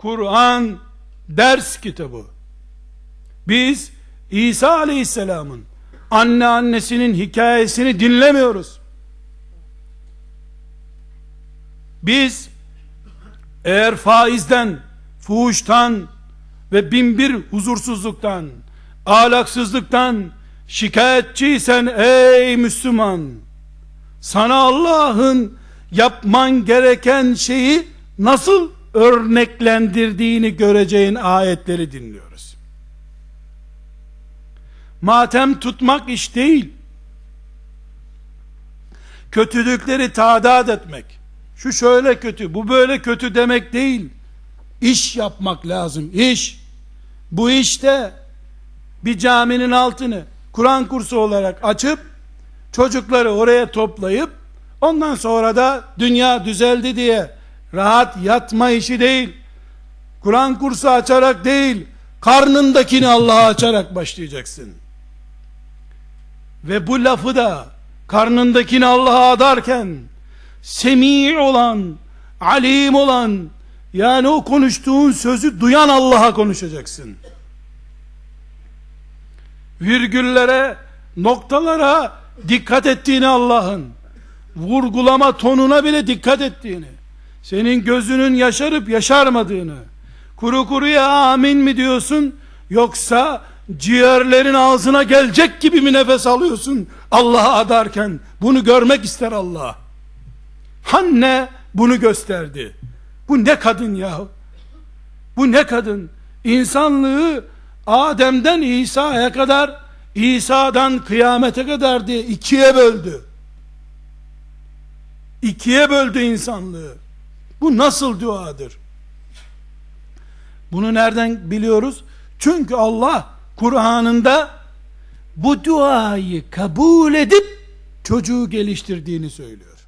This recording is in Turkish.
Kur'an ders kitabı. Biz İsa Aleyhisselam'ın anne annesinin hikayesini dinlemiyoruz. Biz eğer faizden, fuhuştan ve binbir huzursuzluktan, ahlaksızlıktan şikayetçiysen ey Müslüman, sana Allah'ın yapman gereken şeyi nasıl örneklendirdiğini göreceğin ayetleri dinliyoruz. Matem tutmak iş değil. Kötülükleri tadat etmek. Şu şöyle kötü, bu böyle kötü demek değil. İş yapmak lazım, iş. Bu işte bir caminin altını Kur'an kursu olarak açıp çocukları oraya toplayıp ondan sonra da dünya düzeldi diye rahat yatma işi değil. Kur'an kursu açarak değil, karnındakini Allah'a açarak başlayacaksın. Ve bu lafı da karnındakini Allah'a adarken semi olan, alim olan yani o konuştuğun sözü duyan Allah'a konuşacaksın. Virgüllere, noktalara dikkat ettiğini Allah'ın, vurgulama tonuna bile dikkat ettiğini, senin gözünün yaşarıp yaşarmadığını, kuru kuruya amin mi diyorsun, yoksa ciğerlerin ağzına gelecek gibi mi nefes alıyorsun Allah'a adarken, bunu görmek ister Allah. Hanne bunu gösterdi. Bu ne kadın ya? Bu ne kadın? İnsanlığı Adem'den İsa'ya kadar, İsa'dan kıyamete kadar diye ikiye böldü. İkiye böldü insanlığı. Bu nasıl duadır? Bunu nereden biliyoruz? Çünkü Allah Kur'an'ında bu duayı kabul edip çocuğu geliştirdiğini söylüyor.